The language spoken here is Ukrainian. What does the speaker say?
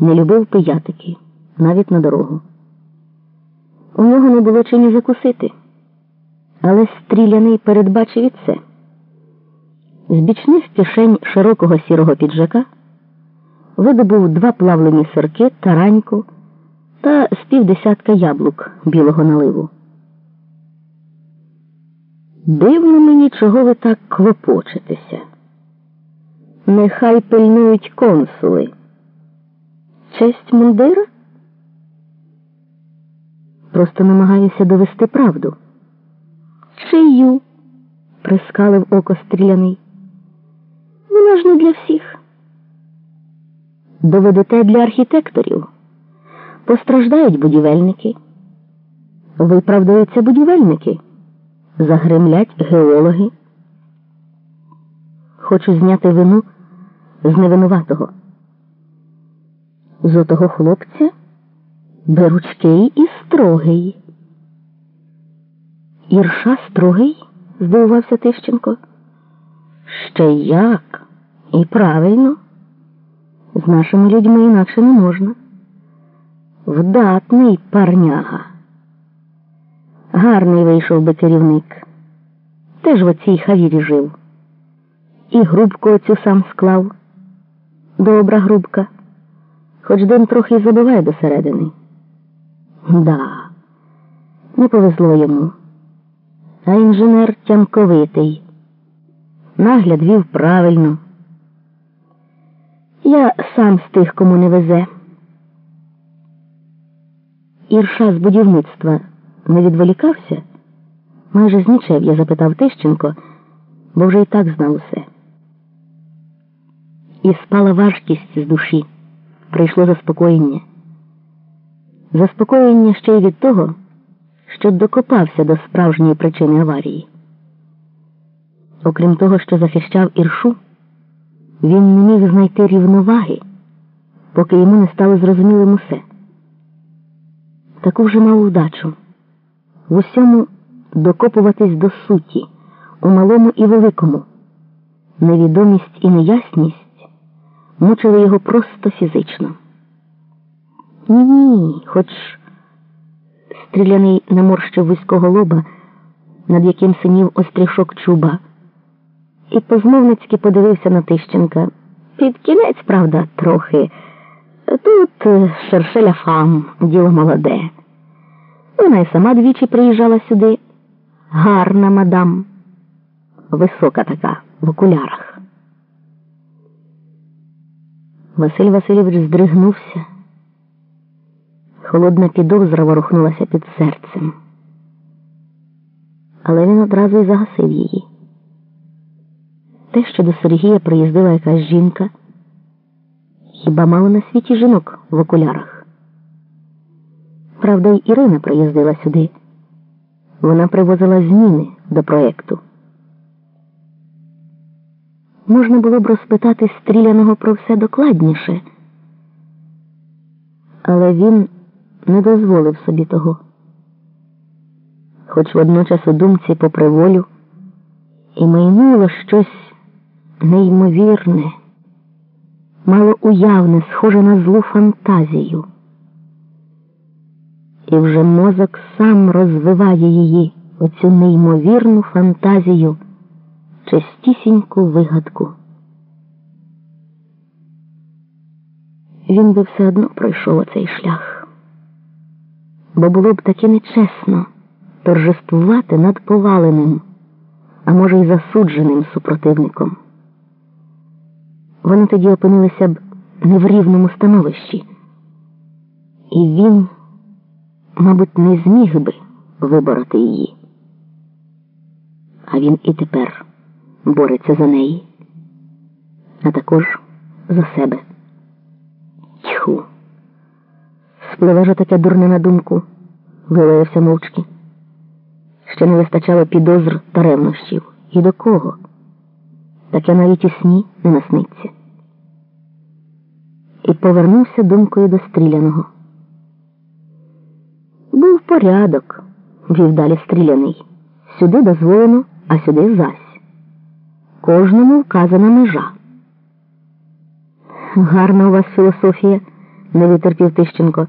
не любив пиятики, навіть на дорогу. У нього не було чим і закусити, але стріляний передбачив і це. З бічних кишень широкого сірого піджака видобув два плавлені сирки, тараньку та з півдесятка яблук білого наливу. Дивно мені, чого ви так клопочетеся. Нехай пильнують консули. Честь мундира? Просто намагаюся довести правду. Чию? прискалив око стріляний. Вона ж не для всіх. Доведете для архітекторів. Постраждають будівельники. Виправдаються будівельники. Загремлять геологи. Хочу зняти вину з невинуватого. З отого хлопця беручкий і строгий. Ірша строгий? здивувався Тищенко. Ще як? І правильно. З нашими людьми інакше не можна. Вдатний парняга. Гарний вийшов би керівник. Теж в оцій хавірі жив. І грубку оцю сам склав. Добра грубка. Хоч дим трохи й забиває до середини. Да, не повезло йому. А інженер тямковитий. Нагляд вів правильно. Я сам з тих, кому не везе. Ірша з будівництва не відволікався? Майже знічев, я запитав Тищенко, бо вже і так знав усе. І спала важкість з душі. Прийшло заспокоєння. Заспокоєння ще й від того, що докопався до справжньої причини аварії. Окрім того, що захищав іршу, він не міг знайти рівноваги, поки йому не стало зрозумілим усе. Таку вже мав удачу в усьому докопуватись до суті, у малому і великому. Невідомість і неясність мучили його просто фізично. Ні, ні, хоч стріляний наморщив вузького лоба, над яким синів острішок чуба, і позмовницьки подивився на Тищенка. Під кінець, правда, трохи. Тут е, шершеля фам, діло молоде. Вона й сама двічі приїжджала сюди. Гарна мадам, висока така, в окулярах. Василь Васильович здригнувся. Холодна підозра ворухнулася під серцем. Але він одразу й загасив її. Те, що до Сергія приїздила якась жінка, хіба мало на світі жінок в окулярах? Правда, й Ірина приїздила сюди. Вона привозила зміни до проєкту. Можна було б розпитати стріляного про все докладніше, але він не дозволив собі того. Хоч водночас у думці попри волю і майнуло щось неймовірне, малоуявне, схоже на злу фантазію. І вже мозок сам розвиває її, оцю неймовірну фантазію, чистісіньку вигадку. Він би все одно пройшов оцей шлях, бо було б таки нечесно торжествувати над поваленим, а може й засудженим супротивником. Вони тоді опинилися б не в рівному становищі, і він мабуть, не зміг би вибороти її. А він і тепер бореться за неї, а також за себе. Тьху. Спливе ж таке дурне на думку, вилаявся мовчки. Ще не вистачало підозр та ревнощів. І до кого? Таке навіть у сні не насниться. І повернувся думкою до стріляного. Був порядок, вів далі стріляний. Сюди дозволено, а сюди зась. Кожному вказана межа. Гарна у вас філософія, не витерпів Тищенко.